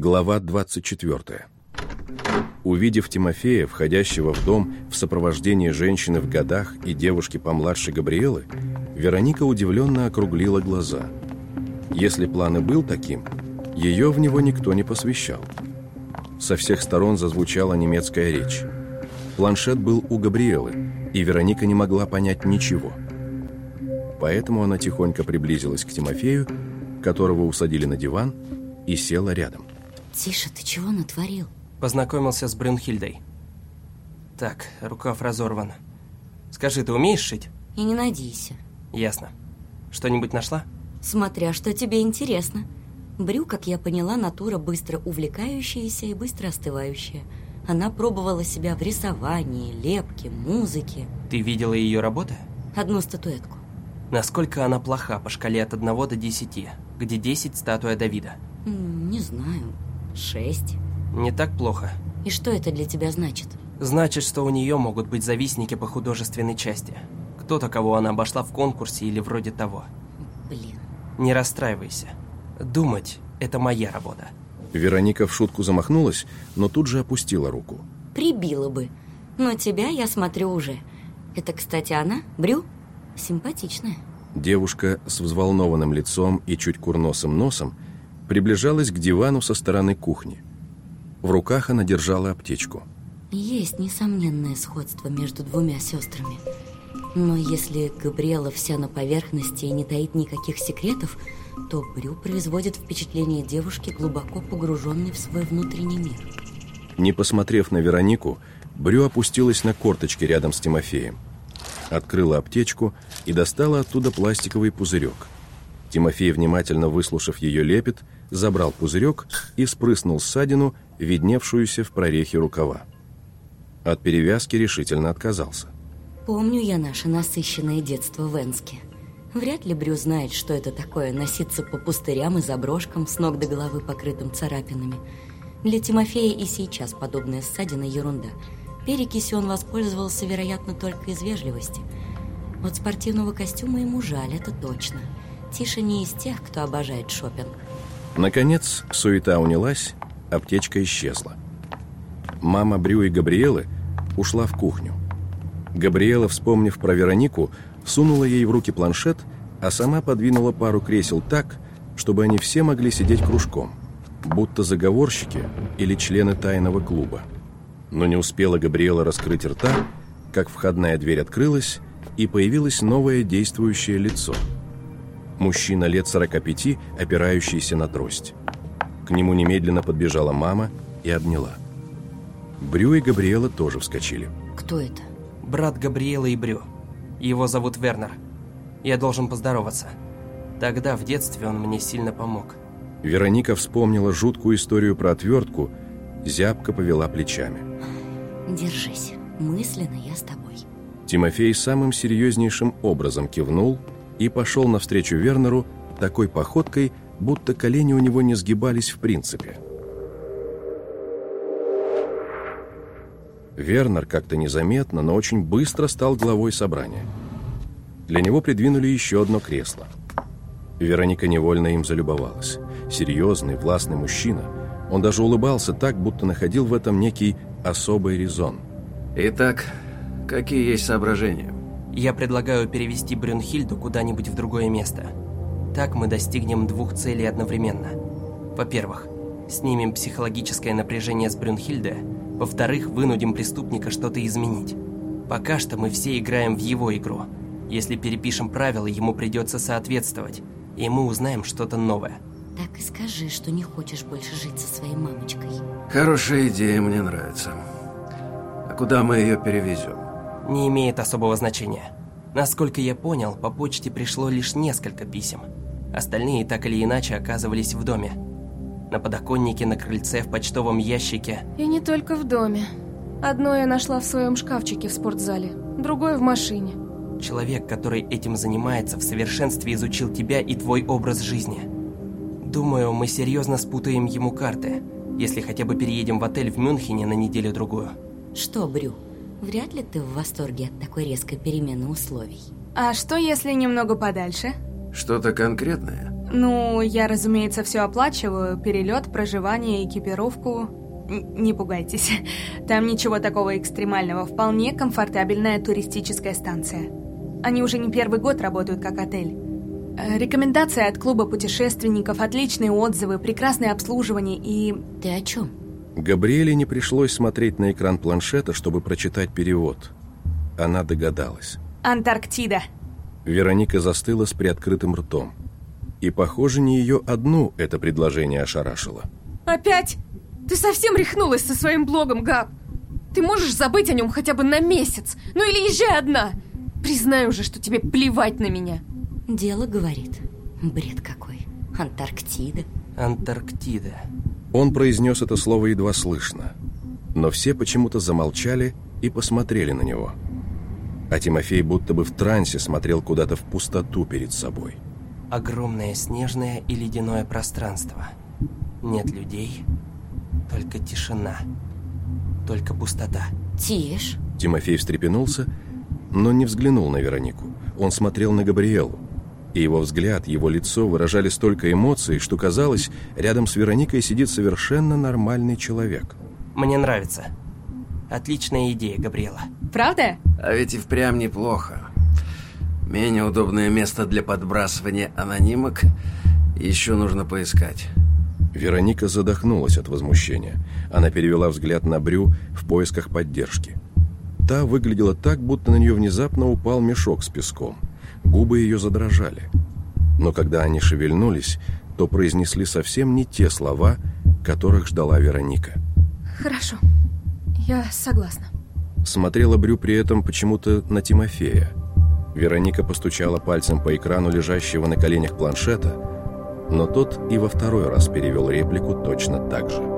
Глава 24. Увидев Тимофея, входящего в дом в сопровождении женщины в годах и девушки помладше Габриэлы, Вероника удивленно округлила глаза. Если план и был таким, ее в него никто не посвящал. Со всех сторон зазвучала немецкая речь. Планшет был у Габриэлы, и Вероника не могла понять ничего. Поэтому она тихонько приблизилась к Тимофею, которого усадили на диван, и села рядом. Тише, ты чего натворил? Познакомился с Брюнхильдой. Так, рукав разорван. Скажи, ты умеешь шить? И не надейся. Ясно. Что-нибудь нашла? Смотря, что тебе интересно. Брю, как я поняла, натура быстро увлекающаяся и быстро остывающая. Она пробовала себя в рисовании, лепке, музыке. Ты видела ее работы? Одну статуэтку. Насколько она плоха по шкале от 1 до 10, где 10 статуя Давида? Не знаю. Шесть. Не так плохо. И что это для тебя значит? Значит, что у нее могут быть завистники по художественной части. Кто-то, кого она обошла в конкурсе или вроде того. Блин. Не расстраивайся. Думать – это моя работа. Вероника в шутку замахнулась, но тут же опустила руку. Прибила бы. Но тебя я смотрю уже. Это, кстати, она? Брю? Симпатичная. Девушка с взволнованным лицом и чуть курносым носом приближалась к дивану со стороны кухни. В руках она держала аптечку. Есть несомненное сходство между двумя сестрами. Но если Габриэла вся на поверхности и не таит никаких секретов, то Брю производит впечатление девушки, глубоко погруженной в свой внутренний мир. Не посмотрев на Веронику, Брю опустилась на корточки рядом с Тимофеем. Открыла аптечку и достала оттуда пластиковый пузырек. Тимофей, внимательно выслушав ее лепет, забрал пузырек и спрыснул ссадину, видневшуюся в прорехе рукава. От перевязки решительно отказался. Помню я наше насыщенное детство в Энске. Вряд ли Брю знает, что это такое носиться по пустырям и заброшкам с ног до головы покрытым царапинами. Для Тимофея и сейчас подобная ссадина ерунда. Перекисью он воспользовался, вероятно, только из вежливости. Вот спортивного костюма ему жаль, это точно. Тиша не из тех, кто обожает шопинг. Наконец, суета унялась, аптечка исчезла. Мама Брю и Габриэлы ушла в кухню. Габриэла, вспомнив про Веронику, сунула ей в руки планшет, а сама подвинула пару кресел так, чтобы они все могли сидеть кружком, будто заговорщики или члены тайного клуба. Но не успела Габриэла раскрыть рта, как входная дверь открылась, и появилось новое действующее лицо. Мужчина лет 45, опирающийся на трость. К нему немедленно подбежала мама и обняла. Брю и Габриэла тоже вскочили. Кто это? Брат Габриэла и Брю. Его зовут Вернер. Я должен поздороваться. Тогда, в детстве, он мне сильно помог. Вероника вспомнила жуткую историю про отвертку, зябко повела плечами. Держись. Мысленно я с тобой. Тимофей самым серьезнейшим образом кивнул и пошел навстречу Вернеру такой походкой, будто колени у него не сгибались в принципе. Вернер как-то незаметно, но очень быстро стал главой собрания. Для него придвинули еще одно кресло. Вероника невольно им залюбовалась. Серьезный, властный мужчина. Он даже улыбался так, будто находил в этом некий особый резон. Итак, какие есть соображения? Я предлагаю перевести Брюнхильду куда-нибудь в другое место. Так мы достигнем двух целей одновременно. Во-первых, снимем психологическое напряжение с Брюнхильды. Во-вторых, вынудим преступника что-то изменить. Пока что мы все играем в его игру. Если перепишем правила, ему придется соответствовать, и мы узнаем что-то новое. Так и скажи, что не хочешь больше жить со своей мамочкой. Хорошая идея, мне нравится. А куда мы ее перевезем? Не имеет особого значения. Насколько я понял, по почте пришло лишь несколько писем. Остальные так или иначе оказывались в доме. На подоконнике, на крыльце, в почтовом ящике. И не только в доме. Одно я нашла в своем шкафчике в спортзале, другое в машине. Человек, который этим занимается, в совершенстве изучил тебя и твой образ жизни. Думаю, мы серьезно спутаем ему карты, если хотя бы переедем в отель в Мюнхене на неделю-другую. Что, Брю, вряд ли ты в восторге от такой резкой перемены условий. А что, если немного подальше? Что-то конкретное? Ну, я, разумеется, все оплачиваю. Перелет, проживание, экипировку. Н- не пугайтесь. Там ничего такого экстремального. Вполне комфортабельная туристическая станция. Они уже не первый год работают как отель. Э, Рекомендации от клуба путешественников, отличные отзывы, прекрасное обслуживание и... Ты о чем? Габриэле не пришлось смотреть на экран планшета, чтобы прочитать перевод. Она догадалась. Антарктида. Вероника застыла с приоткрытым ртом. И, похоже, не ее одну это предложение ошарашило. Опять? Ты совсем рехнулась со своим блогом, Габ? Ты можешь забыть о нем хотя бы на месяц? Ну или езжай одна. Признай уже, что тебе плевать на меня. Дело говорит. Бред какой. Антарктида. Антарктида. Он произнес это слово едва слышно. Но все почему-то замолчали и посмотрели на него. А Тимофей будто бы в трансе смотрел куда-то в пустоту перед собой. Огромное снежное и ледяное пространство. Нет людей, только тишина. Только пустота. Тише. Тимофей встрепенулся, но не взглянул на Веронику. Он смотрел на Габриэлу. И его взгляд, его лицо выражали столько эмоций, что казалось, рядом с Вероникой сидит совершенно нормальный человек. Мне нравится. Отличная идея, Габриэла. Правда? А ведь и впрямь неплохо. Менее удобное место для подбрасывания анонимок еще нужно поискать. Вероника задохнулась от возмущения. Она перевела взгляд на Брю в поисках поддержки. Та выглядела так, будто на нее внезапно упал мешок с песком. Губы ее задрожали. Но когда они шевельнулись, то произнесли совсем не те слова, которых ждала Вероника. Хорошо. Я согласна. Смотрела Брю при этом почему-то на Тимофея. Вероника постучала пальцем по экрану лежащего на коленях планшета, но тот и во второй раз перевел реплику точно так же.